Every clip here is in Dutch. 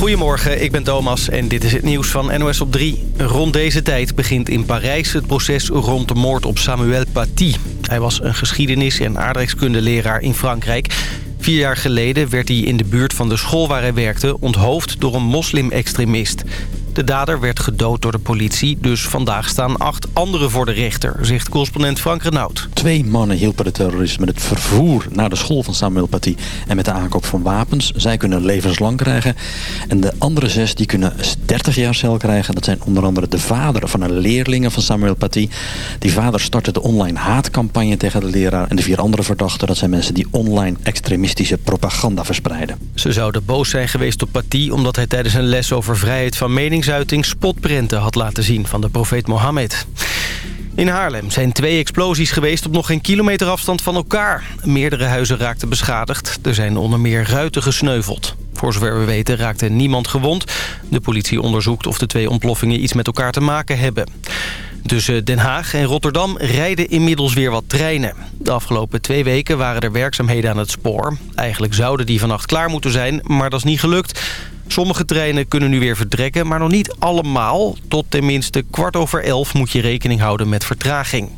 Goedemorgen, ik ben Thomas en dit is het nieuws van NOS op 3. Rond deze tijd begint in Parijs het proces rond de moord op Samuel Paty. Hij was een geschiedenis- en aardrijkskundeleraar in Frankrijk. Vier jaar geleden werd hij in de buurt van de school waar hij werkte... onthoofd door een moslim-extremist. De dader werd gedood door de politie, dus vandaag staan acht anderen voor de rechter, zegt correspondent Frank Renaud. Twee mannen hielpen de terroristen met het vervoer naar de school van Samuel Paty en met de aankoop van wapens. Zij kunnen levenslang krijgen. En de andere zes die kunnen 30 jaar cel krijgen. Dat zijn onder andere de vader van een leerlingen van Samuel Paty. Die vader startte de online haatcampagne tegen de leraar. En de vier andere verdachten, dat zijn mensen die online extremistische propaganda verspreiden. Ze zouden boos zijn geweest op Paty omdat hij tijdens een les over vrijheid van mening meningsuiting spotprenten had laten zien van de profeet Mohammed. In Haarlem zijn twee explosies geweest op nog geen kilometer afstand van elkaar. Meerdere huizen raakten beschadigd. Er zijn onder meer ruiten gesneuveld. Voor zover we weten raakte niemand gewond. De politie onderzoekt of de twee ontploffingen iets met elkaar te maken hebben. Tussen Den Haag en Rotterdam rijden inmiddels weer wat treinen. De afgelopen twee weken waren er werkzaamheden aan het spoor. Eigenlijk zouden die vannacht klaar moeten zijn, maar dat is niet gelukt. Sommige treinen kunnen nu weer vertrekken, maar nog niet allemaal. Tot tenminste kwart over elf moet je rekening houden met vertraging.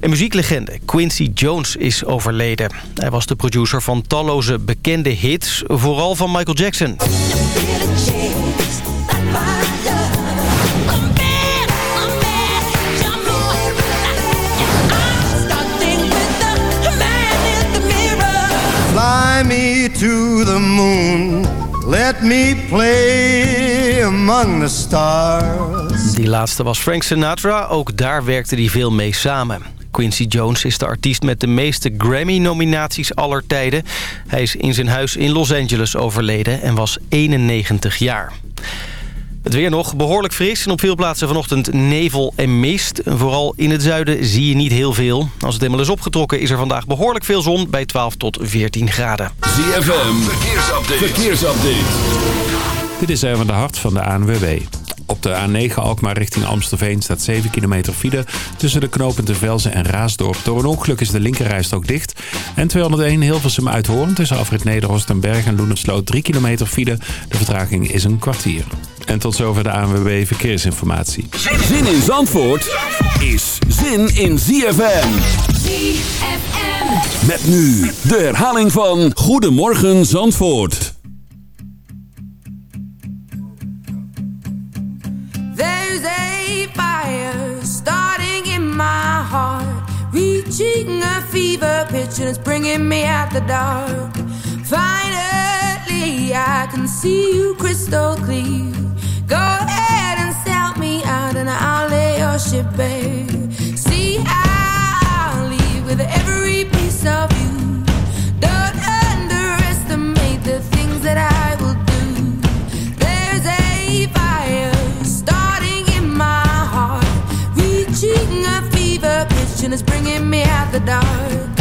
Een muzieklegende, Quincy Jones, is overleden. Hij was de producer van talloze bekende hits, vooral van Michael Jackson. Let me play among the stars. Die laatste was Frank Sinatra. Ook daar werkte hij veel mee samen. Quincy Jones is de artiest met de meeste Grammy-nominaties aller tijden. Hij is in zijn huis in Los Angeles overleden en was 91 jaar. Het weer nog behoorlijk fris en op veel plaatsen vanochtend nevel en mist. Vooral in het zuiden zie je niet heel veel. Als het helemaal is opgetrokken is er vandaag behoorlijk veel zon bij 12 tot 14 graden. ZFM, verkeersupdate. verkeersupdate. Dit is even de hart van de ANWB. Op de A9 Alkmaar richting Amstelveen staat 7 kilometer file... tussen de knopen Velzen en Raasdorp. Door een ongeluk is de linkerrijstrook dicht. En 201 Hilversum Uithoorn tussen Afrit Nederhorst en Berg en Loenersloot 3 kilometer file. De vertraging is een kwartier. En tot zover de ANWB Verkeersinformatie. Zin in Zandvoort is zin in ZFM. ZFM. Met nu de herhaling van Goedemorgen Zandvoort. There's a fire starting in my heart. Reaching a fever pitch and it's bringing me out the dark. Finally, I can see you crystal clear. Go ahead and sell me out and I'll lay your ship bare. See, I'll leave with every piece of you. Don't underestimate the things that I will do. There's a fire starting in my heart, reaching a fever pitch and it's bringing me out the dark.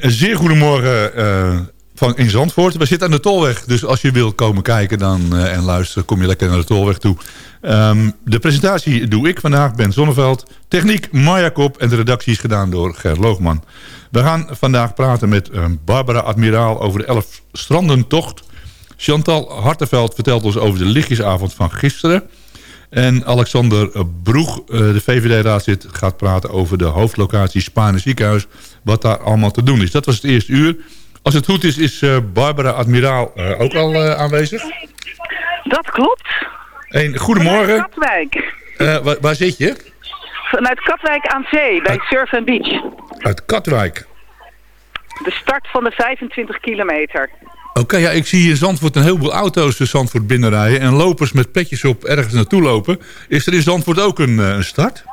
Een zeer goedemorgen uh, van in Zandvoort. We zitten aan de Tolweg, dus als je wilt komen kijken dan, uh, en luisteren... kom je lekker naar de Tolweg toe. Um, de presentatie doe ik vandaag, Ben Zonneveld. Techniek Marja Kop en de redactie is gedaan door Ger Loogman. We gaan vandaag praten met uh, Barbara Admiraal over de Elf Strandentocht. Chantal Hartenveld vertelt ons over de lichtjesavond van gisteren... En Alexander Broeg, de VVD-raadslid, gaat praten over de hoofdlocatie Spaanse ziekenhuis. Wat daar allemaal te doen is. Dat was het eerste uur. Als het goed is, is Barbara Admiraal uh, ook al uh, aanwezig. Dat klopt. Een goedemorgen. Vanuit Katwijk. Waar, waar, zit je? Vanuit Katwijk aan zee, bij uit, Surf and Beach. Uit Katwijk? De start van de 25 kilometer. Oké, okay, ja, ik zie in Zandvoort een heleboel auto's de Zandvoort binnenrijden... en lopers met petjes op ergens naartoe lopen. Is er in Zandvoort ook een, een start?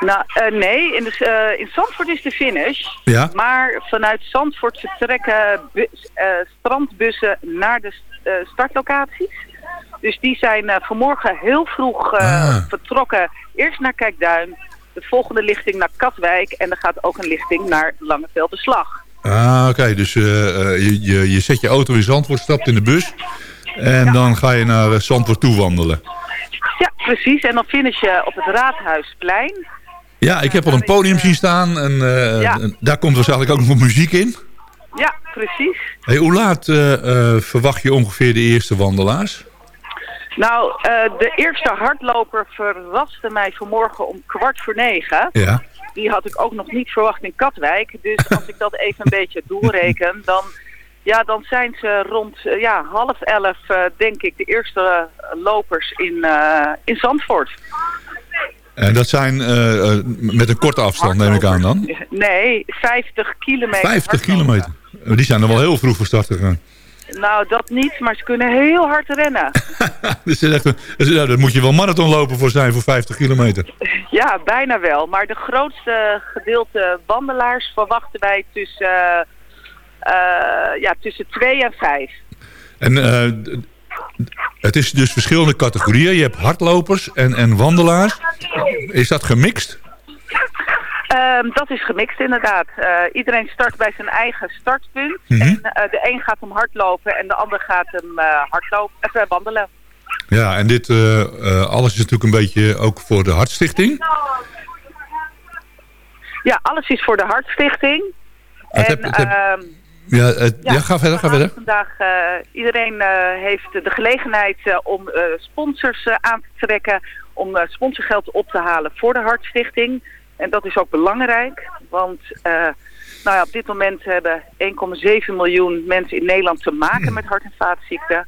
Nou, uh, nee. In, de, uh, in Zandvoort is de finish. Ja. Maar vanuit Zandvoort vertrekken bus, uh, strandbussen naar de startlocaties. Dus die zijn vanmorgen heel vroeg ah. vertrokken. Eerst naar Kijkduin. De volgende lichting naar Katwijk. En er gaat ook een lichting naar Langevelde Slag. Ah, oké. Okay. Dus je, je, je zet je auto in Zandvoort, stapt in de bus. En ja. dan ga je naar Zandvoort toe wandelen. Ja, precies. En dan finish je op het Raadhuisplein. Ja, ik heb al een podium zien staan en, uh, ja. en daar komt waarschijnlijk ook nog muziek in. Ja, precies. Hey, hoe laat uh, uh, verwacht je ongeveer de eerste wandelaars? Nou, de eerste hardloper verraste mij vanmorgen om kwart voor negen. Ja. Die had ik ook nog niet verwacht in Katwijk. Dus als ik dat even een beetje doorreken, dan, ja, dan zijn ze rond ja, half elf, denk ik, de eerste lopers in, in Zandvoort. En dat zijn uh, met een korte afstand, neem ik aan dan? Nee, 50 kilometer. 50 kilometer? Die zijn er wel heel vroeg voor start gegaan. Nou, dat niet, maar ze kunnen heel hard rennen. dus echt een, nou, daar moet je wel marathon lopen voor zijn voor 50 kilometer. ja, bijna wel. Maar de grootste gedeelte wandelaars verwachten wij tussen, uh, ja, tussen 2 en 5. En het is dus verschillende categorieën. Je hebt hardlopers en, en wandelaars. Is dat gemixt? Um, dat is gemixt inderdaad. Uh, iedereen start bij zijn eigen startpunt. Mhm. En uh, de een gaat om hardlopen en de ander gaat hem uh, hardlopen, uh, wandelen. Ja, en dit alles is natuurlijk een beetje ook voor de Hartstichting. Ja, alles is voor de Hartstichting. Het en, heb, het heb... Ja, het, ja, ja, ga verder, ga verder. Vandaag, uh, iedereen uh, heeft de gelegenheid om sponsors aan te trekken, om sponsorgeld op te halen voor de Hartstichting. En dat is ook belangrijk, want nou ja, op dit moment hebben 1,7 miljoen mensen in Nederland te maken met hart- en vaatziekten.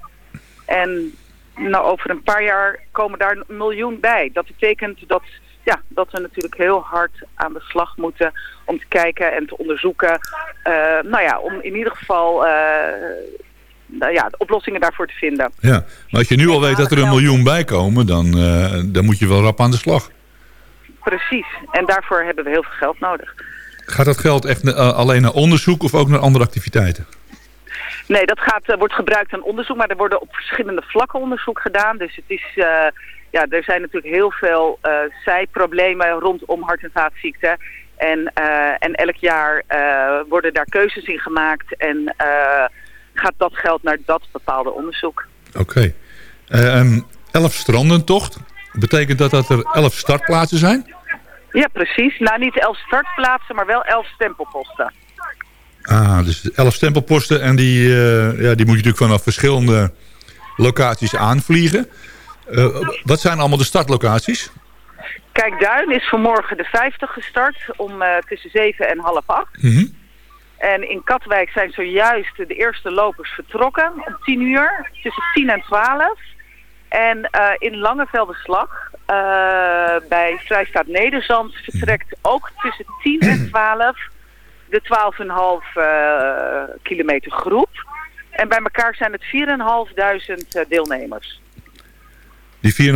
En nou, over een paar jaar komen daar een miljoen bij. Dat betekent dat ja, dat we natuurlijk heel hard aan de slag moeten om te kijken en te onderzoeken. Uh, nou ja, om in ieder geval uh, nou ja, oplossingen daarvoor te vinden. Ja, maar als je nu al weet dat er een miljoen bij komen, dan, uh, dan moet je wel rap aan de slag. Precies, en daarvoor hebben we heel veel geld nodig. Gaat dat geld echt alleen naar onderzoek of ook naar andere activiteiten? Nee, dat gaat, wordt gebruikt aan onderzoek, maar er worden op verschillende vlakken onderzoek gedaan. Dus het is ja, er zijn natuurlijk heel veel uh, zijproblemen rondom hart- en vaatziekten. En, uh, en elk jaar uh, worden daar keuzes in gemaakt en gaat dat geld naar dat bepaalde onderzoek. Oké. Okay. Um, elf strandentocht. Betekent dat dat er elf startplaatsen zijn? Ja, precies. Nou, niet elf startplaatsen, maar wel elf stempelposten. Ah, dus elf stempelposten en die, ja, die moet je natuurlijk vanaf verschillende locaties aanvliegen. Uh, wat zijn allemaal de startlocaties? Kijkduin is vanmorgen de 50 gestart om uh, tussen 7 en half 8. Mm -hmm. En in Katwijk zijn zojuist de eerste lopers vertrokken om 10 uur, tussen 10 en 12. En uh, in Langevelde Slag, bij Vrijstaat Nederzand, vertrekt ook tussen 10 en 12 de 12,5 kilometer groep. En bij elkaar zijn het 4.500 deelnemers. Die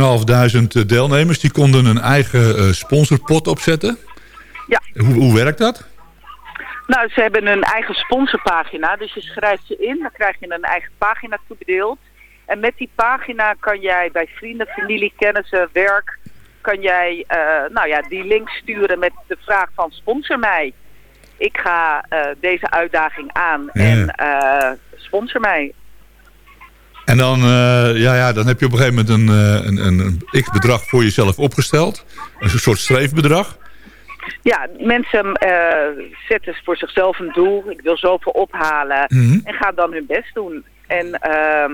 4.500 deelnemers die konden een eigen uh, sponsorpot opzetten. Ja. Hoe, hoe werkt dat? Nou, ze hebben een eigen sponsorpagina. Dus je schrijft ze in, dan krijg je een eigen pagina toebedeeld. En met die pagina kan jij bij vrienden, familie, kennissen, werk... kan jij uh, nou ja, die link sturen met de vraag van sponsor mij. ik ga eh, deze uitdaging aan Ja. en eh, sponsor mij. En dan, eh, ja, ja, dan heb je op een gegeven moment een, eh, een, een, een x-bedrag voor jezelf opgesteld. Een soort streefbedrag. Ja, mensen eh, zetten voor zichzelf een doel. Ik wil zoveel ophalen. Mhm. En gaan dan hun best doen. En ehm,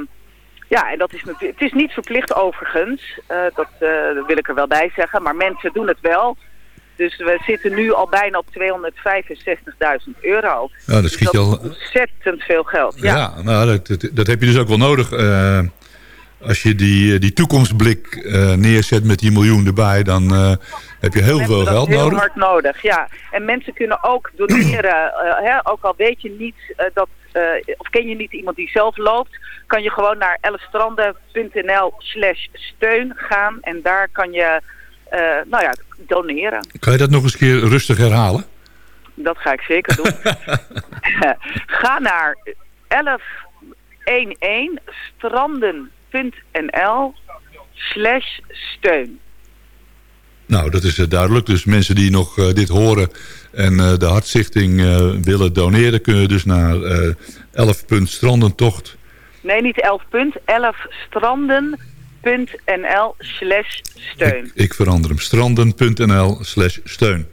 ja, en dat is natuurlijk. Het is niet verplicht overigens. Dat wil ik er wel bij zeggen. Maar mensen doen het wel. Dus we zitten nu al bijna op 265.000 euro. Ja, dat Dus schiet je al... is ontzettend veel geld. Ja. Ja, nou, dat, dat, dat heb je dus ook wel nodig. eh, als je die, die toekomstblik eh, neerzet met die miljoen erbij, dan eh, heb je heel veel geld dat heel nodig. hard nodig, ja. En mensen kunnen ook doneren. eh, hè, ook al weet je niet eh, dat, eh, of ken je niet iemand die zelf loopt, kan je gewoon naar ellestranden.nl slash steun gaan. En daar kan je, eh, nou ja, doneren. Kan je dat nog eens een keer rustig herhalen? Dat ga ik zeker doen. Ga naar 1111stranden.nl slash steun. Nou, dat is eh, duidelijk. Dus mensen die nog eh, dit horen en eh, de Hartstichting eh, willen doneren... kunnen dus naar eh 11 punt strandentocht. Nee, niet 11 punt. 11 stranden.nl slash steun. Ik, ik verander hem. Stranden.nl slash steun.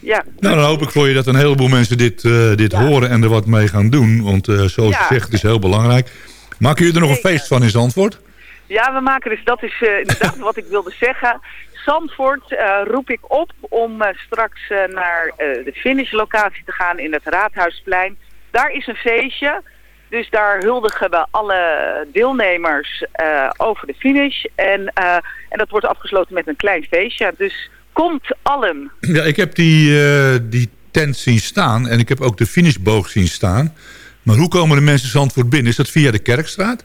Ja, Nou, dan hoop ik voor je dat een heleboel mensen dit, eh, dit Ja. horen en er wat mee gaan doen. Want eh, zoals je Ja. zegt, het is heel belangrijk. Maken jullie er nog een feest van in Zandvoort? ja, we maken dus, dat is eh, inderdaad wat ik wilde zeggen. Zandvoort roep ik op om straks naar de finishlocatie te gaan in het Raadhuisplein. Daar is een feestje. Dus daar huldigen we alle deelnemers eh, over de finish. En, eh, en dat wordt afgesloten met een klein feestje. Dus komt allen. Ja, ik heb die, eh, die tent zien staan en ik heb ook de finishboog zien staan. Maar hoe komen de mensen Zandvoort binnen? Is dat via de Kerkstraat?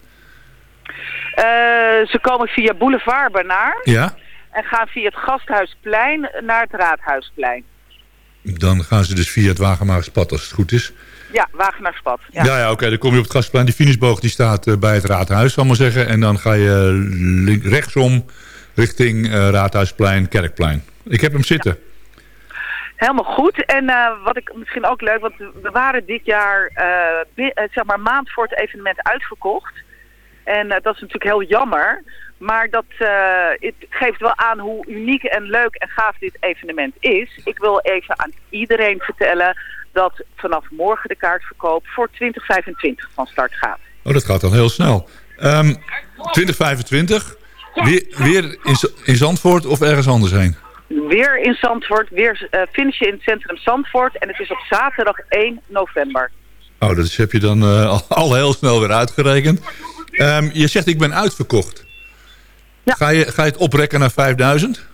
Ze komen via Boulevard Bernard Ja. en gaan via het Gasthuisplein naar het Raadhuisplein. Dan gaan ze dus via het Wagenmakerspad als het goed is. Ja, Wagenaarspad. Ja, ja, oké. Dan kom je op het Gastplein. Die finishboog die staat eh, bij het Raadhuis, zal ik maar zeggen. En dan ga je link- rechtsom richting eh, Raadhuisplein, Kerkplein. Ik heb hem zitten. Helemaal goed. En eh, wat ik misschien ook leuk, want we waren dit jaar eh, eh, zeg maar maand voor het evenement uitverkocht. En eh, dat is natuurlijk heel jammer. Maar dat eh, het geeft wel aan hoe uniek en leuk en gaaf dit evenement is. Ik wil even aan iedereen vertellen dat vanaf morgen de kaartverkoop voor 2025 van start gaat. Oh, dat gaat dan heel snel. Ehm 2025. Weer, weer in, in Zandvoort of ergens anders heen? Weer in Zandvoort, weer eh finishen in het centrum Zandvoort. En het is op zaterdag 1 november. Oh, dat heb je dan eh, al, heel snel weer uitgerekend. Ehm, je zegt ik ben uitverkocht. Ja. Ga, je, ga je het oprekken naar 5000?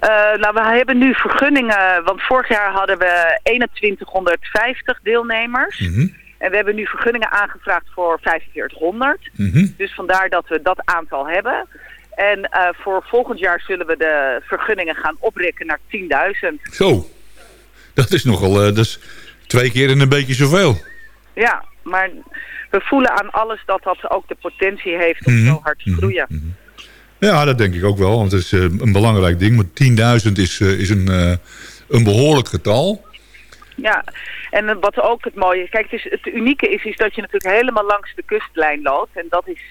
Eh, nou, we hebben nu vergunningen, want vorig jaar hadden we 2150 deelnemers. Mhm, En we hebben nu vergunningen aangevraagd voor 4500. mhm. Dus vandaar dat we dat aantal hebben. En eh, voor volgend jaar zullen we de vergunningen gaan oprekken naar 10.000. Zo. Dat is nogal... dat is twee keer en een beetje zoveel. Ja, maar we voelen aan alles dat dat ook de potentie heeft om Mhm, zo hard te groeien. Ja, dat denk ik ook wel. Want het is eh, een belangrijk ding. Maar 10.000 is, eh, is een, eh, een behoorlijk getal. Ja, en wat ook het mooie is, kijk, het, is, het unieke is, is dat je natuurlijk helemaal langs de kustlijn loopt. En dat is,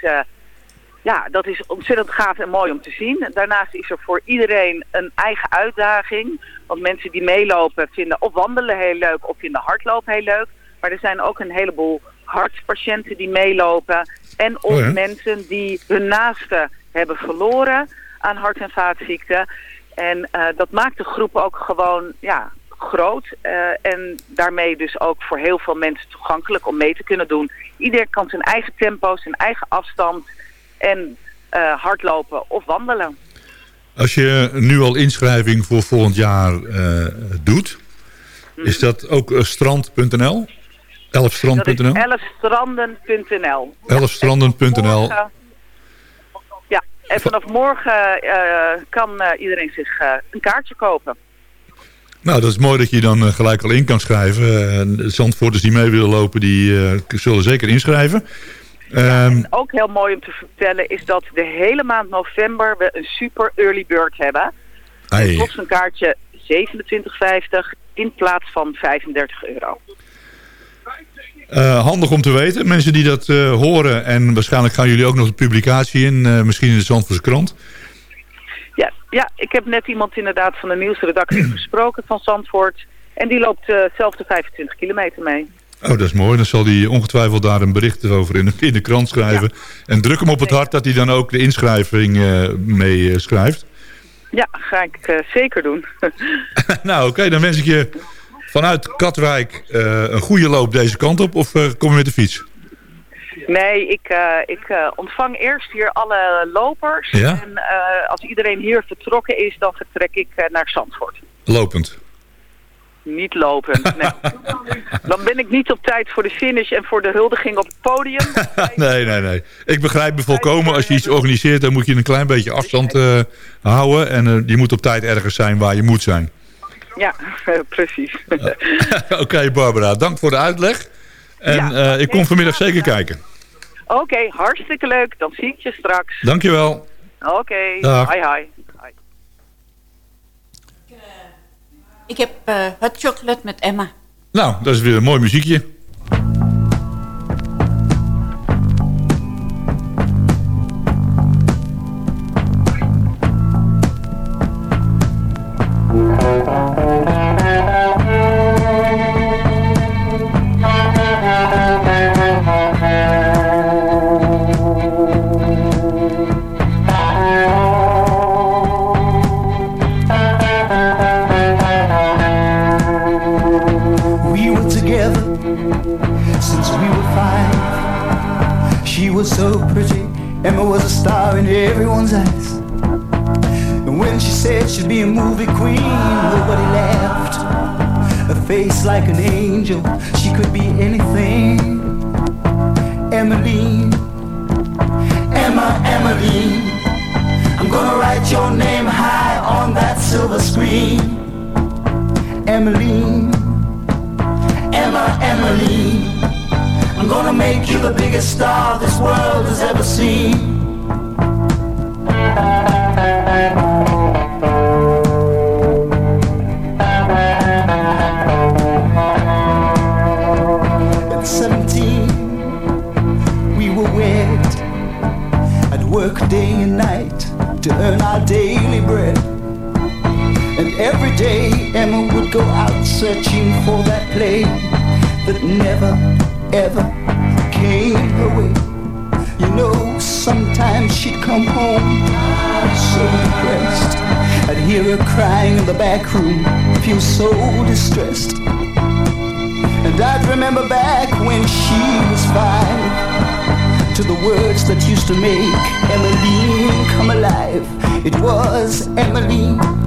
ja, dat is ontzettend gaaf en mooi om te zien. Daarnaast is er voor iedereen een eigen uitdaging. Want mensen die meelopen vinden of wandelen heel leuk of vinden hardlopen heel leuk. Maar er zijn ook een heleboel hartpatiënten die meelopen. En of Oh ja. mensen die hun naasten hebben verloren aan hart- en vaatziekten. En eh, dat maakt de groep ook gewoon ja, groot. eh, en daarmee dus ook voor heel veel mensen toegankelijk om mee te kunnen doen. Iedereen kan zijn eigen tempo, zijn eigen afstand en eh, hardlopen of wandelen. Als je nu al inschrijving voor volgend jaar doet... Is dat ook strand.nl? Elfstrand.nl? elfstranden.nl. Elfstranden.nl. En vanaf morgen eh, kan eh, iedereen zich eh, een kaartje kopen. Nou, dat is mooi dat je dan gelijk al in kan schrijven. De Zandvoorters die mee willen lopen, die zullen zeker inschrijven. Ehm, Ook heel mooi om te vertellen is dat de hele maand november we een super early bird hebben. ai. kost een kaartje 27,50 in plaats van 35 euro. Eh, handig om te weten. Mensen die dat eh, horen en waarschijnlijk gaan jullie ook nog de publicatie in. eh, misschien in de Zandvoortse krant. Ja, ja, ik heb net iemand inderdaad van de nieuwsredactie gesproken van Zandvoort. En die loopt zelf de 25 kilometer mee. Oh, dat is mooi. Dan zal hij ongetwijfeld daar een bericht over in de, in de krant schrijven. En druk hem op het hart dat hij dan ook de inschrijving mee schrijft. Ja, ga ik zeker doen. nou, oké. dan wens ik je vanuit Katwijk eh, een goede loop deze kant op. Of eh, kom je met de fiets? nee, ik, eh, ik ontvang eerst hier alle lopers. Ja? En als iedereen hier vertrokken is, dan vertrek ik naar Zandvoort. Lopend. Niet lopen. Nee. dan ben ik niet op tijd voor de finish en voor de huldiging op het podium. nee, nee, nee. Ik begrijp me volkomen. Als je iets organiseert, dan moet je een klein beetje afstand houden. En je moet op tijd ergens zijn waar je moet zijn. Ja, precies. Oké, Barbara. Dank voor de uitleg. En Ja, eh, ik kom vanmiddag zeker kijken. Oké, hartstikke leuk. Dan zie ik je straks. Dankjewel. Oké, Dag. hi hi. Ik heb eh hot chocolate met Emma. Nou, dat is weer een mooi muziekje. Star in everyone's eyes. And when she said she'd be a movie queen, nobody laughed. A face like an angel, she could be anything. Emmeline, Emma, Emmeline. I'm gonna write your name high on that silver screen. Emmeline, Emma, Emmeline. I'm gonna make you the biggest star this world has ever seen. Every day Emma would go out searching for that play that never, ever came her way. You know, sometimes she'd come home so depressed. I'd hear her crying in the back room, feel so distressed. And I'd remember back when she was five to the words that used to make Emmeline come alive. It was Emmeline.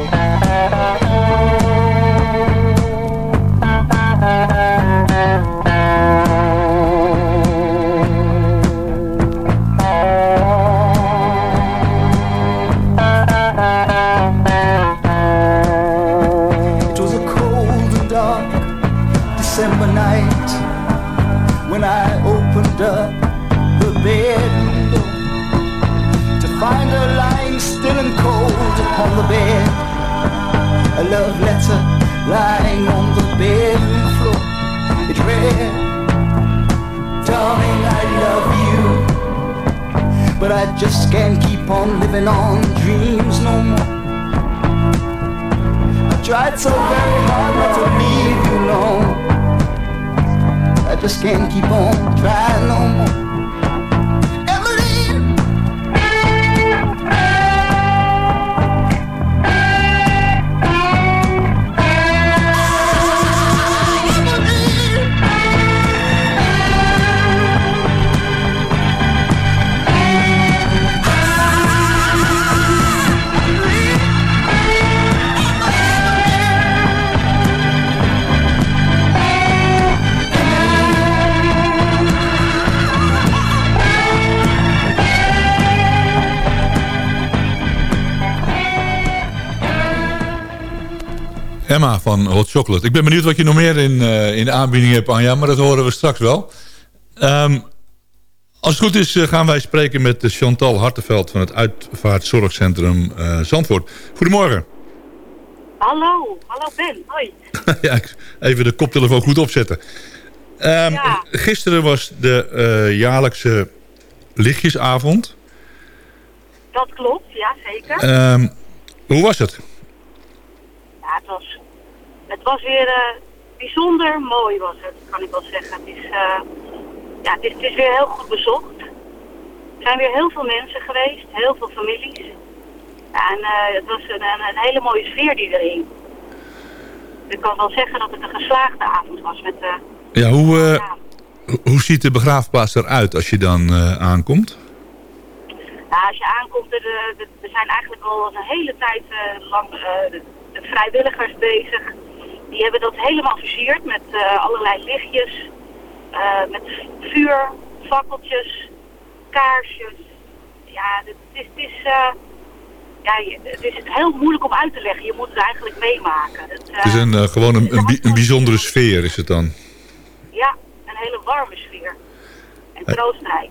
Love letter lying on the bedroom floor. It read, Darling, I love you, but I just can't keep on living on dreams no more. I tried so very hard not to leave you alone. I just can't keep on trying no more. Emma van Hot Chocolate. Ik ben benieuwd wat je nog meer in, eh, in de aanbieding hebt, Anja. Maar dat horen we straks wel. Ehm, als het goed is eh, gaan wij spreken met Chantal Hartenveld... van het Uitvaartzorgcentrum eh, Zandvoort. Goedemorgen. Hallo, hallo Ben, hoi. ja, even de koptelefoon goed opzetten. Ehm, Ja. Gisteren was de eh, jaarlijkse lichtjesavond. Dat klopt, ja zeker. Ehm, hoe was het? Het was, het was weer eh, bijzonder mooi was het, kan ik wel zeggen. Het is, eh, ja, het is, het is weer heel goed bezocht. Er zijn weer heel veel mensen geweest, heel veel families. En eh, het was een, een, hele mooie sfeer die er hing. Ik kan wel zeggen dat het een geslaagde avond was met... Ja, hoe, ho- hoe ziet de begraafplaats eruit als je dan aankomt? Nou, als je aankomt, er, er- zijn eigenlijk al een hele tijd lang vrijwilligers bezig. Die hebben dat helemaal versierd met eh, allerlei lichtjes, eh, met vuur, fakkeltjes, kaarsjes. Ja, het is, het is, eh, ja, het is heel moeilijk om uit te leggen. Je moet het eigenlijk meemaken. Het, Het is een, gewoon een, een, bi- een bijzondere sfeer is het dan. Ja, een hele warme sfeer. En troostrijk.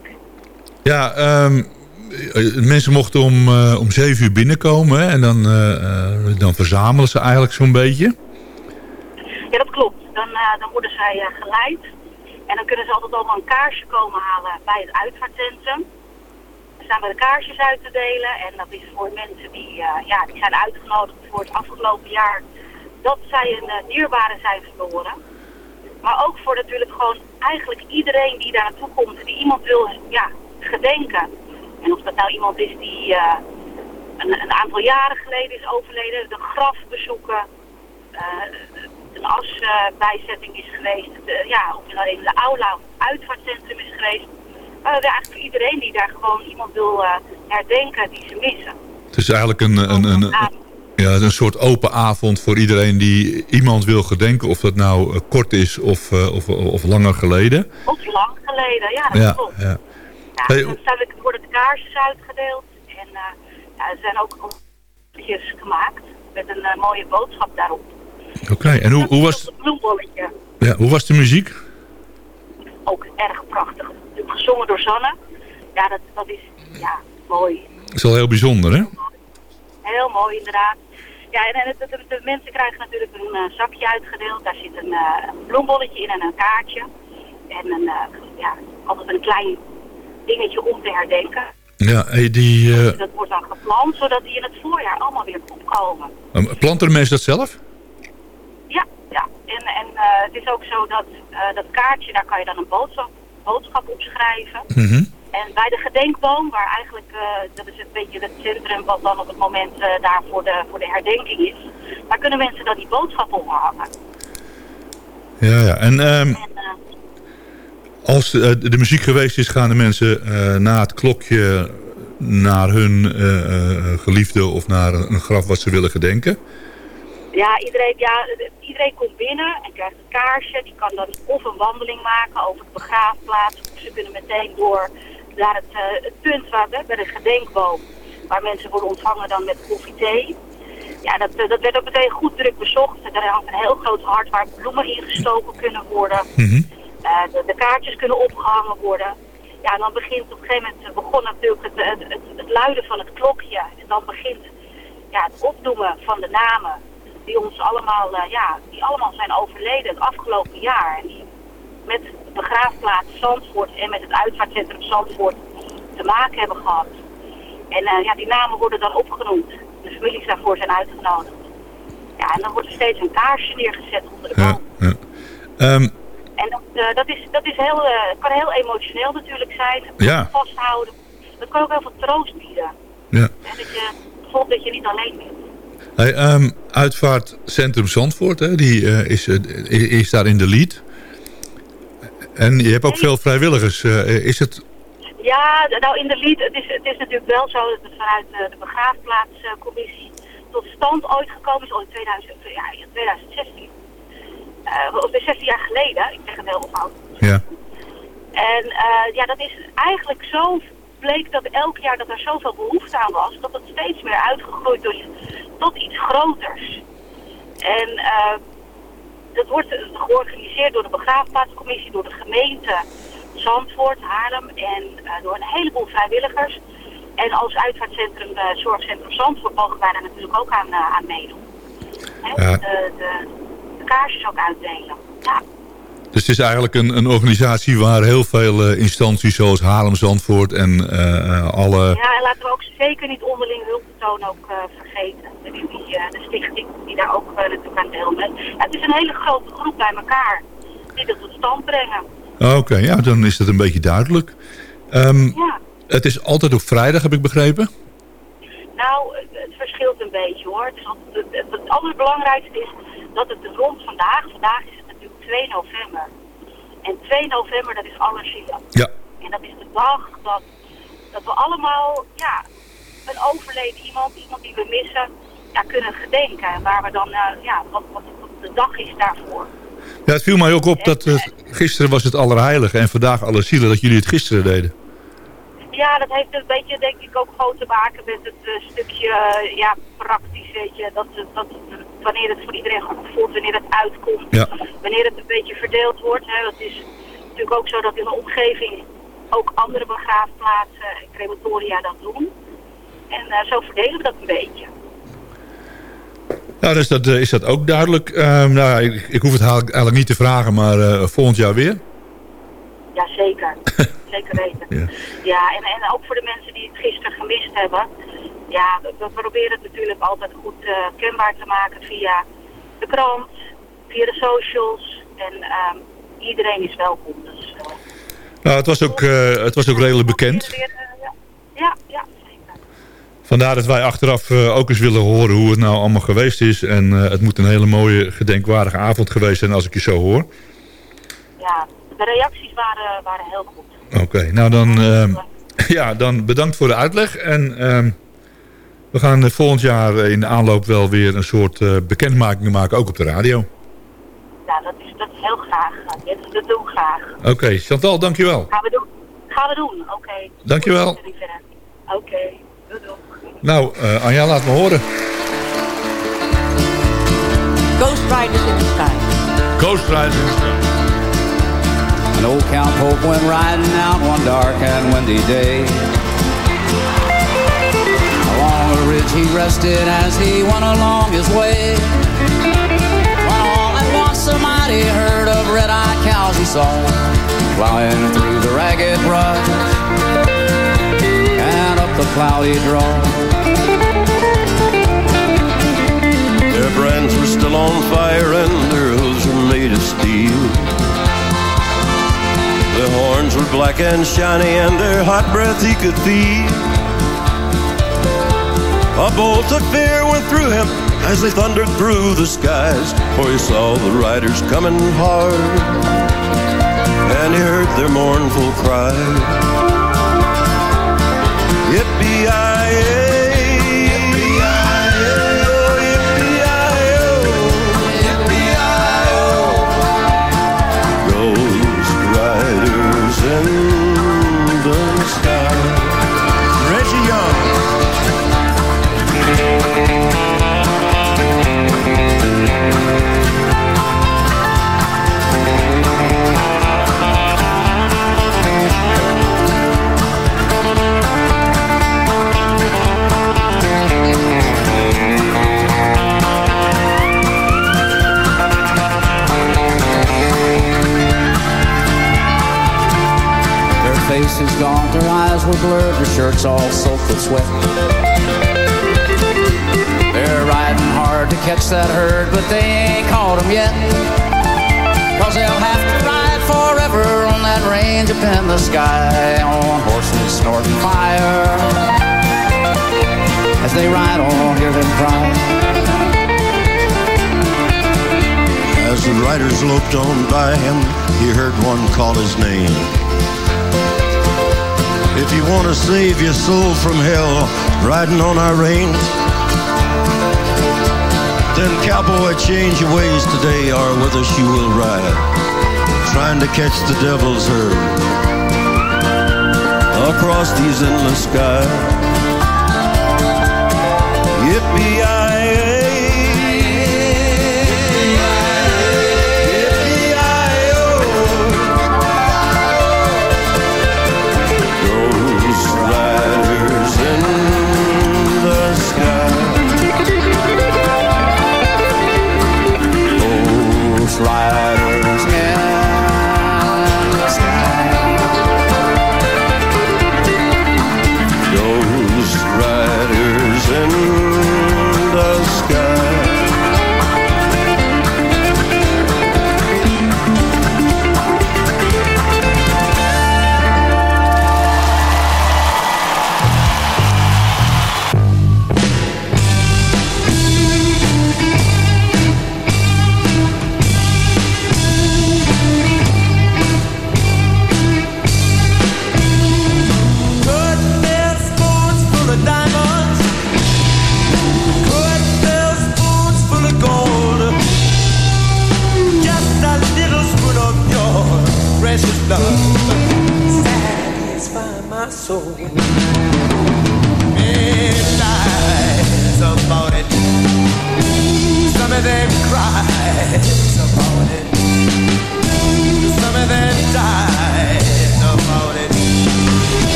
Ja, eh, mensen mochten om, eh, om zeven uur binnenkomen. En dan, eh, eh, dan verzamelen ze eigenlijk zo'n beetje. Ja, dat klopt. Dan, eh, dan worden zij eh, geleid. En dan kunnen ze altijd allemaal een kaarsje komen halen bij het uitvaartcentrum. Er staan bij de kaarsjes uit te delen. En dat is voor mensen die, eh, ja, die zijn uitgenodigd voor het afgelopen jaar dat zij een eh, dierbare zijn verloren. Maar ook voor natuurlijk gewoon eigenlijk iedereen die daar naartoe komt die iemand wil ja, gedenken. En of dat nou iemand is die eh, een, een aantal jaren geleden is overleden, de graf bezoeken, eh, een asbijzetting is geweest, de, ja, of nou in de aula of het uitvaartcentrum is geweest. Maar dat is eigenlijk voor iedereen die daar gewoon iemand wil eh, herdenken die ze missen. Het is eigenlijk een, een, een, ja, een soort open avond voor iedereen die iemand wil gedenken. Of dat nou eh, kort is of, eh, of, of langer geleden. Of lang geleden, ja, dat Ja, klopt. ja. Hey, dan er- worden de kaarsjes uitgedeeld en eh, ja, er zijn ook kopjes gemaakt met een eh, mooie boodschap daarop. Oké, en hoe, hoe, was, bloembolletje, ja, hoe was de muziek? ook erg prachtig. Gezongen door Sanne. Ja, dat, dat is ja, mooi. Dat is wel heel bijzonder, hè? Heel mooi inderdaad. Ja, en, de, de mensen krijgen natuurlijk een eh, zakje uitgedeeld. Daar zit een, bloembolletje in en een kaartje. En een, ja, altijd een klein dingetje om te herdenken. Ja, hey, die, eh, Dat wordt dan geplant, zodat die in het voorjaar allemaal weer opkomen. planten de mensen dat zelf? Ja, ja. En, en eh, het is ook zo dat eh, dat kaartje, daar kan je dan een boodschap, boodschap op schrijven. Mhm. En bij de gedenkboom, waar eigenlijk, dat is een beetje het centrum wat dan op het moment eh, daar voor de, voor de herdenking is. Daar kunnen mensen dan die boodschap ophangen. Ja, ja. En ehm, En, eh, als eh, de muziek geweest is, gaan de mensen eh, na het klokje naar hun eh, geliefde of naar een, graf wat ze willen gedenken. ja, iedereen, ja, iedereen komt binnen en krijgt een kaarsje. Die kan dan of een wandeling maken over de begraafplaats. Of ze kunnen meteen door naar het, het punt waar, hè, bij de gedenkboom. Waar mensen worden ontvangen dan met koffie thee. Ja, dat, dat werd ook meteen goed druk bezocht. Er hangt een heel groot hart waar bloemen ingestoken kunnen worden. Mhm. Eh, de, de kaartjes kunnen opgehangen worden. Ja, en dan begint op een gegeven moment eh, begon natuurlijk het, het, het, het luiden van het klokje. En dan begint ja, het opdoemen van de namen die ons allemaal, eh, ja, die allemaal zijn overleden het afgelopen jaar. En die met de begraafplaats Zandvoort en met het uitvaartcentrum Zandvoort te maken hebben gehad. En eh, ja, die namen worden dan opgenoemd. De families daarvoor zijn uitgenodigd. Ja, en dan wordt er steeds een kaarsje neergezet onder de boom. Ja, ja. Ehm, En dat, eh, dat, is, dat is heel, eh, kan heel emotioneel natuurlijk zijn. Ja. Vasthouden. Dat kan ook heel veel troost bieden. ja. Hè, dat je voelt dat je niet alleen bent. Hey, ehm, uitvaartcentrum Zandvoort, hè, die eh, is, is daar in de lead. En je hebt ook veel vrijwilligers. is het... Ja, nou in de lied, het is, het is natuurlijk wel zo dat het vanuit de begraafplaatscommissie tot stand ooit gekomen is, al in 2000, ja, in 2016. Eh, of 16 jaar geleden, ik zeg het heel fout. Ja. En eh, ja, dat is eigenlijk zo bleek dat elk jaar dat er zoveel behoefte aan was, dat het steeds meer uitgegroeid is tot iets groters. En eh, dat wordt georganiseerd door de begraafplaatscommissie, door de gemeente Zandvoort, Haarlem en eh, door een heleboel vrijwilligers. En als uitvaartcentrum, uh, Zorgcentrum Zandvoort, mogen wij daar natuurlijk ook aan, aan meedoen. Hè? Ja. De, de kaarsjes ook uitdelen. Ja. Dus het is eigenlijk een, een organisatie waar heel veel eh, instanties zoals Haarlem, Zandvoort en eh, alle... ja, en laten we ook zeker niet onderling hulpbetoon ook eh, vergeten. Die, die, eh, de stichting die daar ook eh, natuurlijk aan deelneemt. Het is een hele grote groep bij elkaar die dat tot stand brengen. Oké, ja, dan is dat een beetje duidelijk. Ehm, Ja. Het is altijd op vrijdag, heb ik begrepen. Nou, het, verschilt een beetje hoor. Het, het, het, het allerbelangrijkste is dat het rond vandaag, vandaag is het natuurlijk 2 november. En 2 november, dat is Allerzielen. Ja. En dat is de dag dat, dat we allemaal, ja, een overleden iemand, iemand die we missen, ja, kunnen gedenken. En waar we dan, eh, ja, wat, wat, wat de dag is daarvoor. Ja, het viel mij ook op dat het, gisteren was het Allerheilige en vandaag alle zielen dat jullie het gisteren deden. Ja, dat heeft een beetje, denk ik, ook gewoon te maken met het eh, stukje, eh, ja, praktisch, weet je. Dat, dat, wanneer het voor iedereen goed voelt, wanneer het uitkomt, Ja. wanneer het een beetje verdeeld wordt. Hè. Dat is natuurlijk ook zo dat in de omgeving ook andere begraafplaatsen en crematoria dat doen. En eh, zo verdelen we dat een beetje. Nou, dus dat, eh, is dat ook duidelijk. Ehm, nou, ik, ik hoef het eigenlijk eigenlijk niet te vragen, maar eh, volgend jaar weer. Ja, zeker. zeker weten. Ja. Ja, en, en ook voor de mensen die het gisteren gemist hebben. Ja, we, we proberen het natuurlijk altijd goed eh, kenbaar te maken via de krant, via de socials. En ehm, iedereen is welkom. Dus, eh, Nou, het was ook, eh, het was ook redelijk bekend. ja. ja. Vandaar dat wij achteraf ook eens willen horen hoe het nou allemaal geweest is. En het moet een hele mooie, gedenkwaardige avond geweest zijn als ik je zo hoor. Ja, de reacties waren, waren heel goed. Oké, nou dan, ehm, ja, dan bedankt voor de uitleg. En ehm, we gaan volgend jaar in de aanloop wel weer een soort eh, bekendmakingen maken, ook op de radio. Ja, dat is, dat is heel graag. Ja, dat, dat doen we graag. Oké, Chantal, dankjewel. Gaan we doen. Gaan we doen, oké. Dankjewel. Oké, doei doei. Nou, eh, Anja, laat me horen. Ghost Riders in the Sky. Ghost Riders. An old cowpoke went riding out one dark and windy day. Along ridge he rested as he went along his way. When all at once a mighty herd of red-eyed cows he saw flying through the ragged brush and up the cloudy draw. Their brands were still on fire and their hooves were made of steel. Their horns were black and shiny and their hot breath he could feel. A bolt of fear went through him as they thundered through the skies, for he saw the riders coming hard, and he heard their mournful cry. Yippee-yi-yay! Riding on our range, then cowboy, change your ways today, or with us you will ride, trying to catch the devil's herd across these endless skies. Yippee-yi-yay.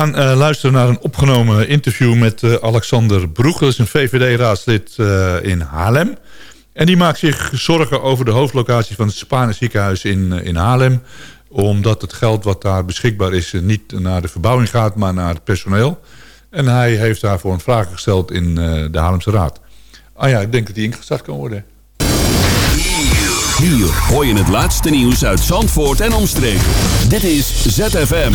Gaan eh, luisteren naar een opgenomen interview met eh, Alexander Broeg. Dat is een VVD-raadslid eh, in Haarlem. En die maakt zich zorgen over de hoofdlocatie van het Spaanse ziekenhuis in, in Haarlem. Omdat het geld wat daar beschikbaar is niet naar de verbouwing gaat, maar naar het personeel. En hij heeft daarvoor een vraag gesteld in de Haarlemse Raad. Ah ja, ik denk dat die ingestart kan worden. Hier hoor je het laatste nieuws uit Zandvoort en omstreken. Dit is ZFM.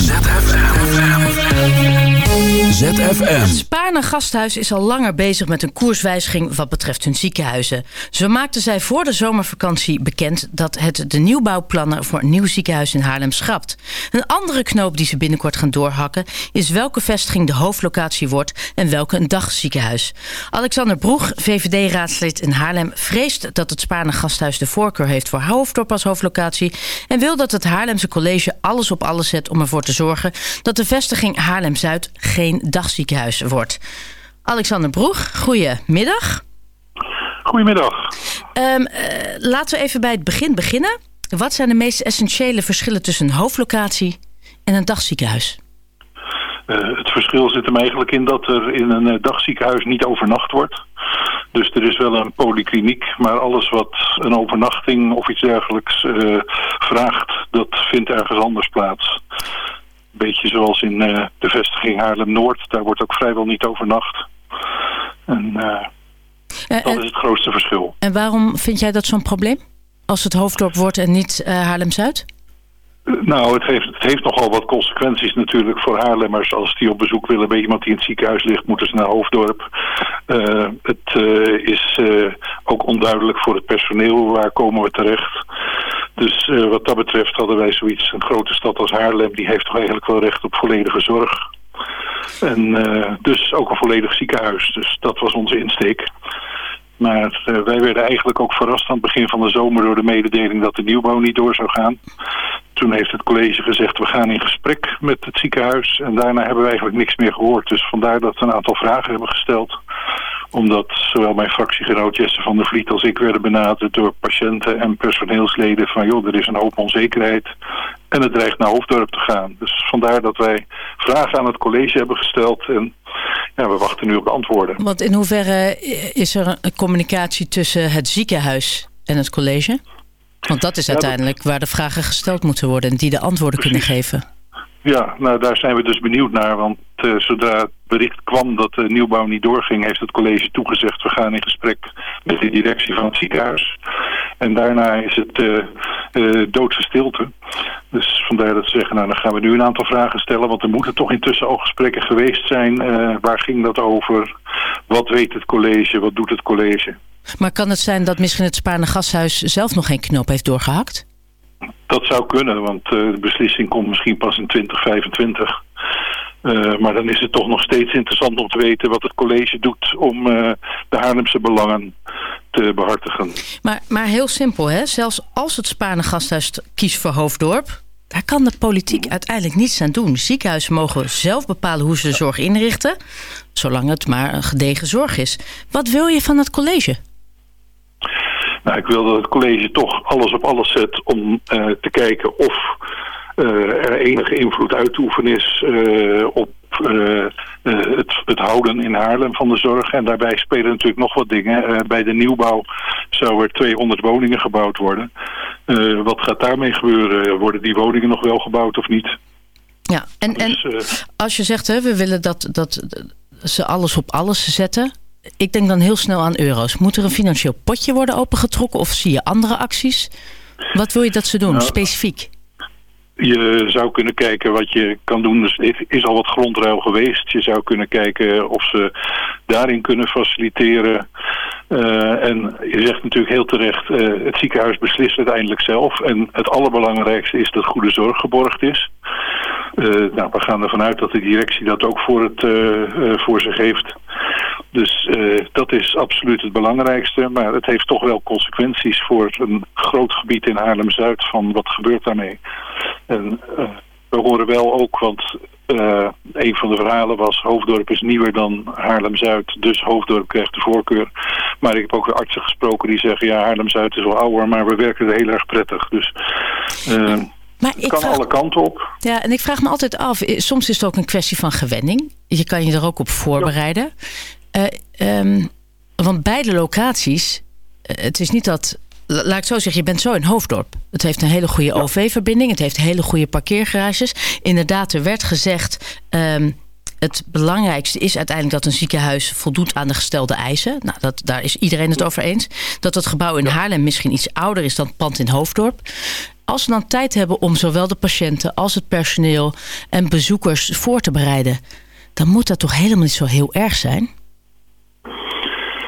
ZFM. Het Spaarne Gasthuis is al langer bezig met een koerswijziging wat betreft hun ziekenhuizen. Zo maakten zij voor de zomervakantie bekend dat het de nieuwbouwplannen voor een nieuw ziekenhuis in Haarlem schrapt. Een andere knoop die ze binnenkort gaan doorhakken is welke vestiging de hoofdlocatie wordt en welke een dagziekenhuis. Alexander Broeg, VVD-raadslid in Haarlem, vreest dat het Spaarne Gasthuis de voorkeur heeft voor Hoofddorp als hoofdlocatie en wil dat het Haarlemse college alles op alles zet om ervoor te zorgen dat de vestiging Haarlem-Zuid geen dagziekenhuis wordt. Alexander Broeg, goedemiddag. Goedemiddag. Um, laten we even bij het begin beginnen. Wat zijn de meest essentiële verschillen tussen een hoofdlocatie en een dagziekenhuis? Uh, het verschil zit hem eigenlijk in dat er in een uh, dagziekenhuis niet overnacht wordt. Dus er is wel een polykliniek, maar alles wat een overnachting of iets dergelijks uh, vraagt, dat vindt ergens anders plaats. Beetje zoals in de vestiging Haarlem-Noord, daar wordt ook vrijwel niet overnacht. En dat is het grootste verschil. En waarom vind jij dat zo'n probleem? Als het hoofddorp wordt en niet Haarlem-Zuid? Nou, het heeft, het heeft nogal wat consequenties natuurlijk voor Haarlemmers. Als die op bezoek willen bij iemand die in het ziekenhuis ligt, moeten ze naar Hoofddorp. Uh, het uh, is uh, ook onduidelijk voor het personeel, waar komen we terecht. Dus wat dat betreft hadden wij zoiets, een grote stad als Haarlem, die heeft toch eigenlijk wel recht op volledige zorg. En dus ook een volledig ziekenhuis. Dus dat was onze insteek. Maar uh, wij werden eigenlijk ook verrast aan het begin van de zomer door de mededeling dat de nieuwbouw niet door zou gaan. Toen heeft het college gezegd we gaan in gesprek met het ziekenhuis en daarna hebben we eigenlijk niks meer gehoord. Dus vandaar dat we een aantal vragen hebben gesteld. Omdat zowel mijn fractiegenoot Jesse van der Vliet als ik werden benaderd door patiënten en personeelsleden van joh er is een hoop onzekerheid en het dreigt naar Hoofddorp te gaan. Dus vandaar dat wij vragen aan het college hebben gesteld en ja, we wachten nu op de antwoorden. Want in hoeverre is er een communicatie tussen het ziekenhuis en het college? Want dat is uiteindelijk waar de vragen gesteld moeten worden en die de antwoorden kunnen geven. Ja, nou daar zijn we dus benieuwd naar. Want uh, zodra het bericht kwam dat de nieuwbouw niet doorging... heeft het college toegezegd... we gaan in gesprek met de directie van het ziekenhuis. En daarna is het uh, uh, doodse stilte. Dus vandaar dat ze zeggen... nou dan gaan we nu een aantal vragen stellen... want er moeten toch intussen al gesprekken geweest zijn. waar ging dat over? Wat weet het college? Wat doet het college? Maar kan het zijn dat misschien het Spaarne Gashuis... zelf nog geen knop heeft doorgehakt? Dat zou kunnen, want de beslissing komt misschien pas in 2025. Uh, maar dan is het toch nog steeds interessant om te weten wat het college doet om uh, de Haarlemse belangen te behartigen. Maar, maar heel simpel, hè? zelfs als het Spaarne Gasthuis kiest voor Hoofddorp... daar kan de politiek uiteindelijk niets aan doen. Ziekenhuizen mogen zelf bepalen hoe ze de zorg inrichten... zolang het maar een gedegen zorg is. Wat wil je van het college? Nou, ik wil dat het college toch alles op alles zet om uh, te kijken of er enige invloed uit te oefenen is uh, op het, het, houden in Haarlem van de zorg. En daarbij spelen natuurlijk nog wat dingen. bij de nieuwbouw zou er 200 woningen gebouwd worden. wat gaat daarmee gebeuren? Worden die woningen nog wel gebouwd of niet? Ja, en, dus, en als je zegt, hè, we willen dat, dat ze alles op alles zetten ik denk dan heel snel aan euro's. Moet er een financieel potje worden opengetrokken of zie je andere acties? Wat wil je dat ze doen, nou, specifiek? Je zou kunnen kijken wat je kan doen. Dus er is al wat grondruil geweest. Je zou kunnen kijken of ze daarin kunnen faciliteren. Uh, en je zegt natuurlijk heel terecht, uh, het ziekenhuis beslist uiteindelijk zelf. En het allerbelangrijkste is dat goede zorg geborgd is. Uh, nou, we gaan ervan uit dat de directie dat ook voor, het, voor zich heeft. Dus dat is absoluut het belangrijkste. Maar het heeft toch wel consequenties voor een groot gebied in Haarlem-Zuid van wat gebeurt daarmee. En we horen wel ook, want uh, een van de verhalen was... Hoofddorp is nieuwer dan Haarlem-Zuid, dus Hoofddorp krijgt de voorkeur. Maar ik heb ook weer artsen gesproken die zeggen... ja, Haarlem-Zuid is wel ouder, maar we werken er heel erg prettig. Dus, Maar het kan alle kanten op. Ja, en ik vraag me altijd af, eh, soms is het ook een kwestie van gewenning. Je kan je er ook op voorbereiden. Eh, ehm, want beide locaties, eh, het is niet dat... la- Laat ik zo zeggen, je bent zo in Hoofddorp. Het heeft een hele goede OV-verbinding. Het heeft hele goede parkeergarages. Inderdaad, er werd gezegd... ehm, het belangrijkste is uiteindelijk dat een ziekenhuis voldoet aan de gestelde eisen. Nou, dat, daar is iedereen het over eens. Dat het gebouw in Haarlem misschien iets ouder is dan het pand in Hoofddorp. Als we dan tijd hebben om zowel de patiënten als het personeel en bezoekers voor te bereiden, dan moet dat toch helemaal niet zo heel erg zijn?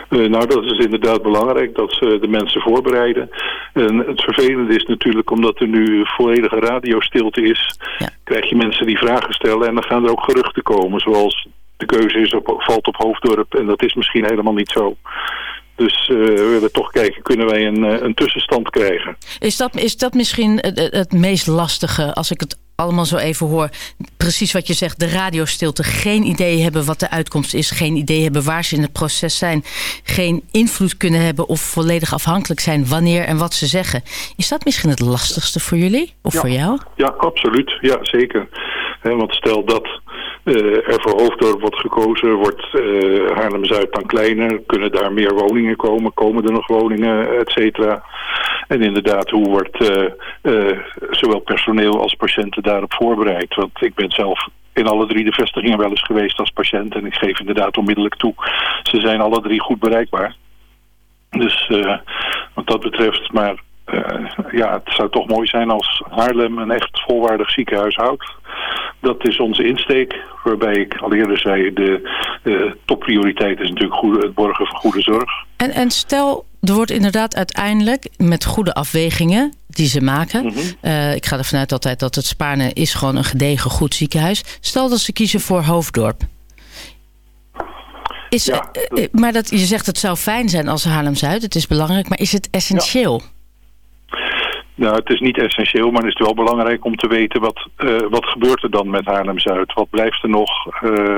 Eh, nou, dat is inderdaad belangrijk, dat ze de mensen voorbereiden. En het vervelende is natuurlijk, omdat er nu volledige radiostilte is... krijg je mensen die vragen stellen en dan gaan er ook geruchten komen. Zoals de keuze is op, valt op Hoofddorp en dat is misschien helemaal niet zo. Dus eh, we willen toch kijken, kunnen wij een, eh, een tussenstand krijgen? Is dat, is dat misschien het, het- het meest lastige, als ik het allemaal zo even hoor? Precies wat je zegt, de radiostilte. Geen idee hebben wat de uitkomst is. Geen idee hebben waar ze in het proces zijn. Geen invloed kunnen hebben of volledig afhankelijk zijn wanneer en wat ze zeggen. Is dat misschien het lastigste voor jullie? Of voor jou? Ja, absoluut. Ja, zeker. Want stel dat eh, er voor Hoofddorp wordt gekozen, wordt eh, Haarlem-Zuid dan kleiner, kunnen daar meer woningen komen, komen er nog woningen, et cetera. En inderdaad, hoe wordt eh, zowel personeel als patiënten daarop voorbereid? Want ik ben zelf in alle drie de vestigingen wel eens geweest als patiënt en ik geef inderdaad onmiddellijk toe. Ze zijn alle drie goed bereikbaar. Dus wat dat betreft, maar ja, het zou toch mooi zijn als Haarlem een echt volwaardig ziekenhuis houdt. Dat is onze insteek, waarbij ik al eerder zei, de eh, topprioriteit is natuurlijk goede, het borgen van goede zorg. En, en stel, er wordt inderdaad uiteindelijk met goede afwegingen die ze maken. eh, ik ga ervan uit altijd dat het Spaarne is gewoon een gedegen goed ziekenhuis. Stel dat ze kiezen voor Hoofddorp. Is, eh, eh, maar dat, je zegt het zou fijn zijn als Haarlem-Zuid. Het is belangrijk, maar is het essentieel? Nou, het is niet essentieel, maar het is wel belangrijk om te weten wat, eh, wat gebeurt er dan met Haarlem-Zuid. Wat blijft er nog? Eh,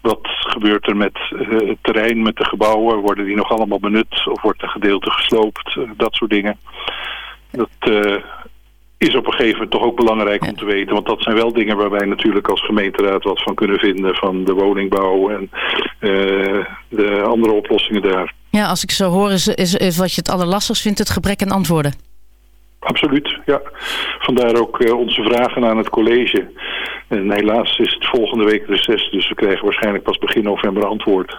wat gebeurt er met eh, het terrein, met de gebouwen? Worden die nog allemaal benut of wordt een gedeelte gesloopt? Dat soort dingen. Dat is op een gegeven moment toch ook belangrijk om te weten. Want dat zijn wel dingen waar wij natuurlijk als gemeenteraad wat van kunnen vinden. Van de woningbouw en de andere oplossingen daar. Ja, als ik zo hoor, is, is, is wat je het allerlastigst vindt het gebrek aan antwoorden. Absoluut, ja. Vandaar ook eh, onze vragen aan het college. En helaas is het volgende week reces, dus we krijgen waarschijnlijk pas begin november antwoord.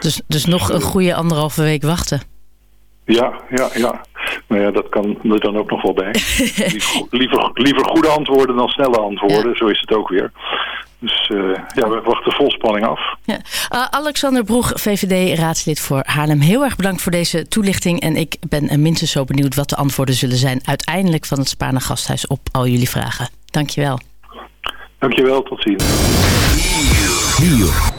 Dus, dus nog een goede anderhalve week wachten. Ja, ja, ja. Nou ja, dat kan er dan ook nog wel bij. liever, liever, liever goede antwoorden dan snelle antwoorden, zo is het ook weer. Dus eh, ja, we wachten vol spanning af. Ja. Uh, Alexander Broeg, VVD-raadslid voor Haarlem. Heel erg bedankt voor deze toelichting. En ik ben uh, minstens zo benieuwd wat de antwoorden zullen zijn... uiteindelijk van het Spaarne Gasthuis op al jullie vragen. Dankjewel. Dankjewel, tot ziens. Hier.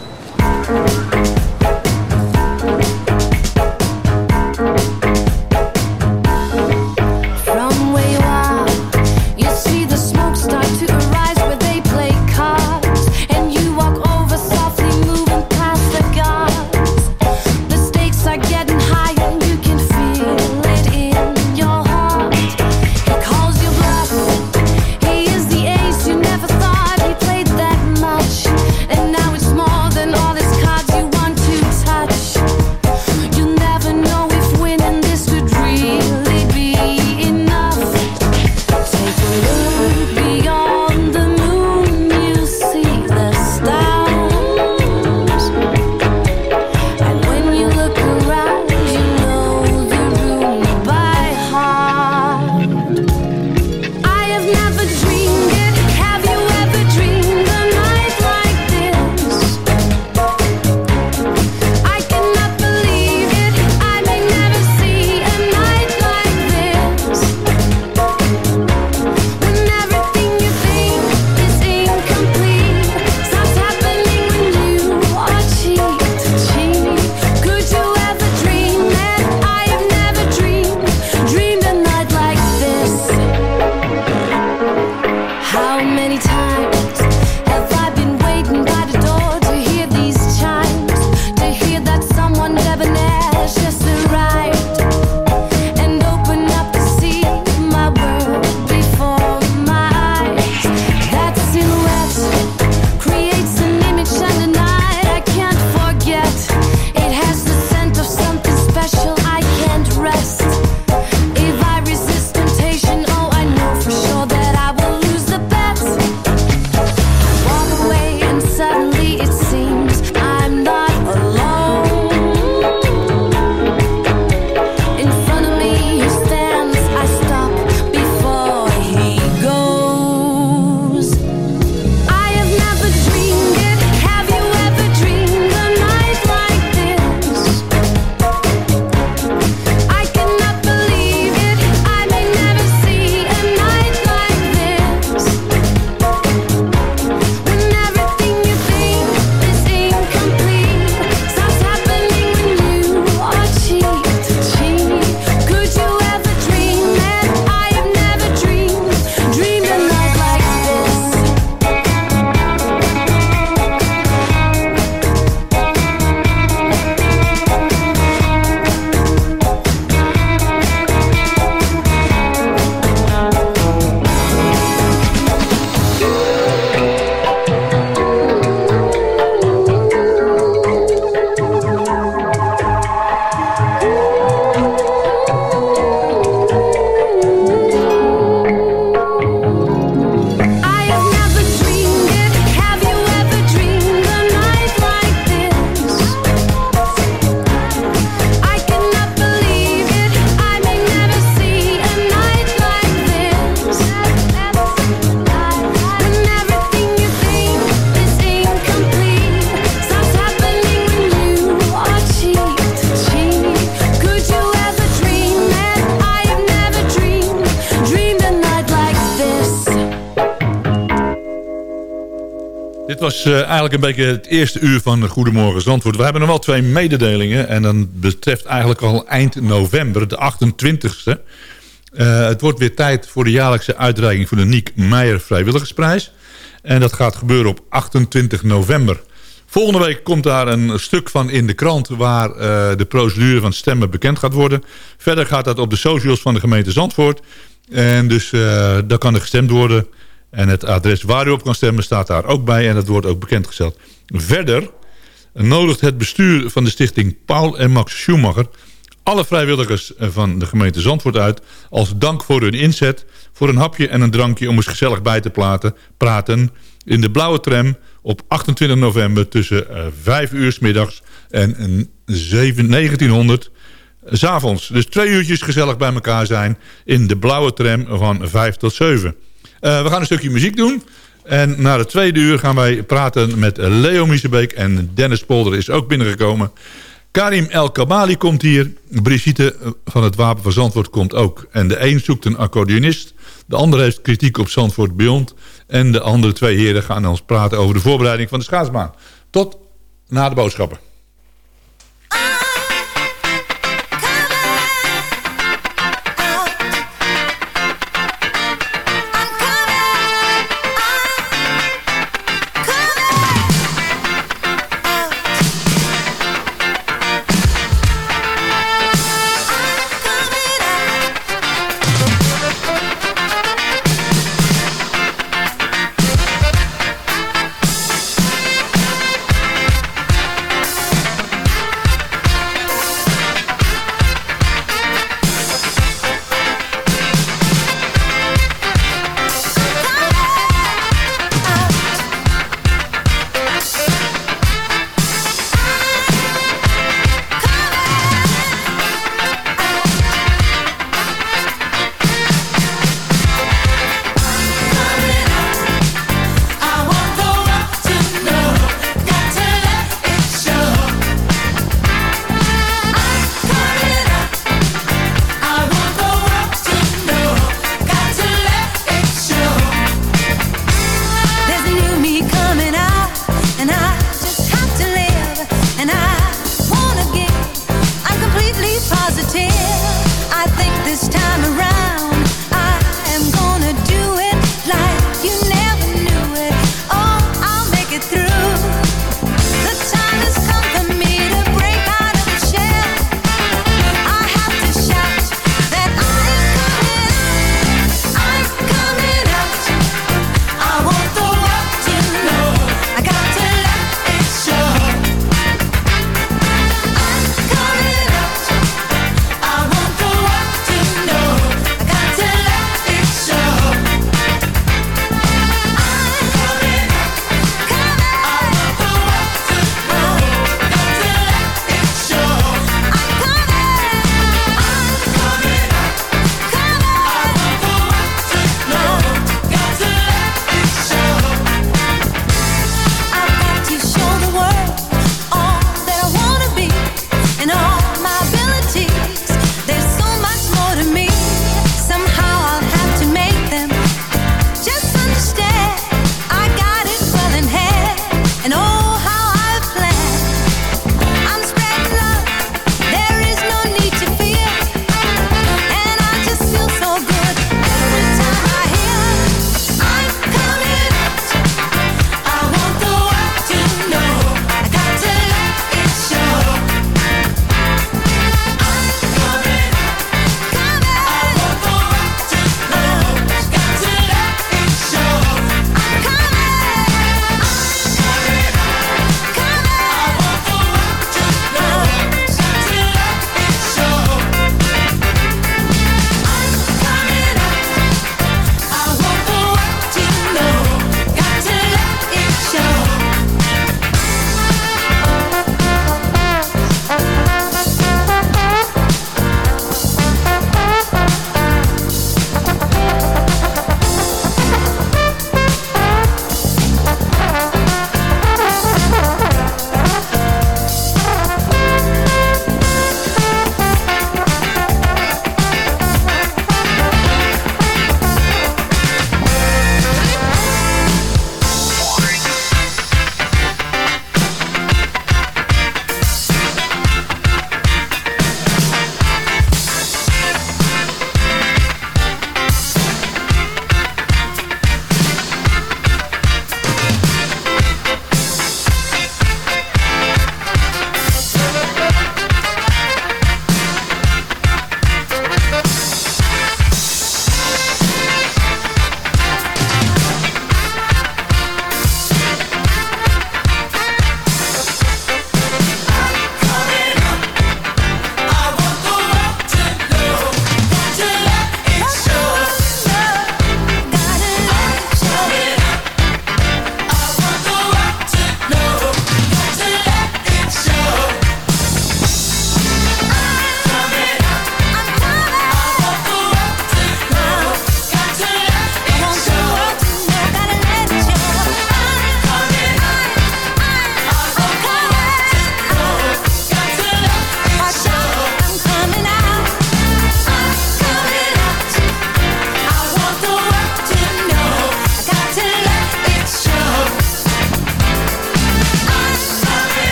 Een beetje het eerste uur van Goedemorgen Zandvoort. We hebben nog wel twee mededelingen. En dan betreft eigenlijk al eind november, de 28e. Uh, het wordt weer tijd voor de jaarlijkse uitreiking... van de Niek Meijer Vrijwilligersprijs. En dat gaat gebeuren op 28 november. Volgende week komt daar een stuk van in de krant... waar uh, de procedure van stemmen bekend gaat worden. Verder gaat dat op de socials van de gemeente Zandvoort. En dus uh, daar kan er gestemd worden... En het adres waar u op kan stemmen staat daar ook bij en dat wordt ook bekendgesteld. Verder nodigt het bestuur van de stichting Paul en Max Schumacher... alle vrijwilligers van de gemeente Zandvoort uit... als dank voor hun inzet voor een hapje en een drankje... om eens gezellig bij te praten, praten in de blauwe tram op 28 november... tussen 5 uur s middags en 7, 1900 s avonds. Dus twee uurtjes gezellig bij elkaar zijn in de blauwe tram van 5 tot 7. Uh, we gaan een stukje muziek doen. En na de tweede uur gaan wij praten met Leo Miesebeek. En Dennis Polder is ook binnengekomen. Karim El Kabali komt hier. Brigitte van het Wapen van Zandvoort komt ook. En de een zoekt een accordeonist. De ander heeft kritiek op Zandvoort Beyond. En de andere twee heren gaan ons praten over de voorbereiding van de schaatsbaan. Tot na de boodschappen.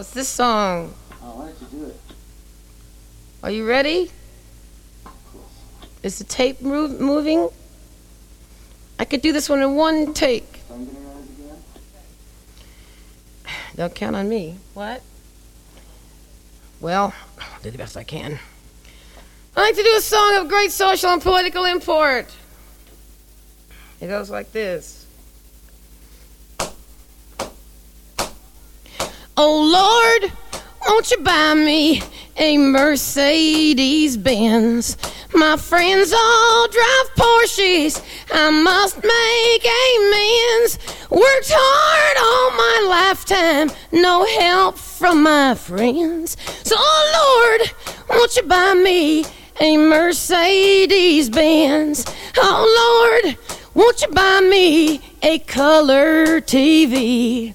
No, it's this song. Oh, why don't you do it? Are you ready? Is the tape move, moving? I could do this one in one take. So I'm gonna rise again. Don't count on me. What? Well, I'll do the best I can. I like to do a song of great social and political import. It goes like this. Oh Lord, won't you buy me a Mercedes Benz? My friends all drive Porsches. I must make amends. Worked hard all my lifetime, no help from my friends. So, oh Lord, won't you buy me a Mercedes Benz? Oh Lord, won't you buy me a color TV?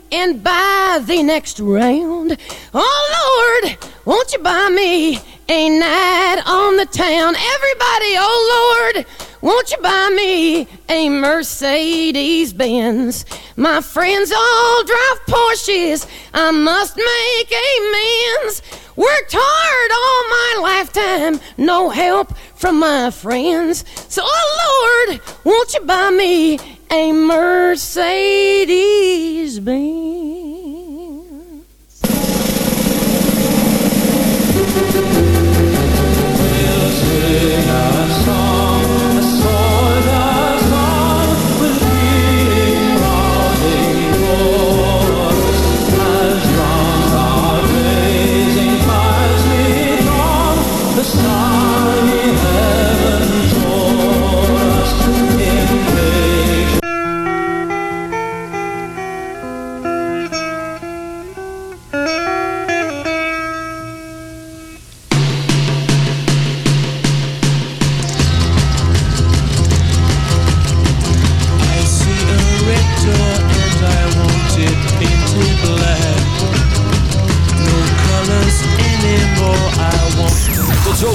and buy the next round. Oh Lord, won't you buy me a night on the town? Everybody, oh Lord, won't you buy me a Mercedes Benz? My friends all drive Porsches. I must make amends. Worked hard all my lifetime, no help from my friends. So, oh Lord, won't you buy me a Mercedes Benz?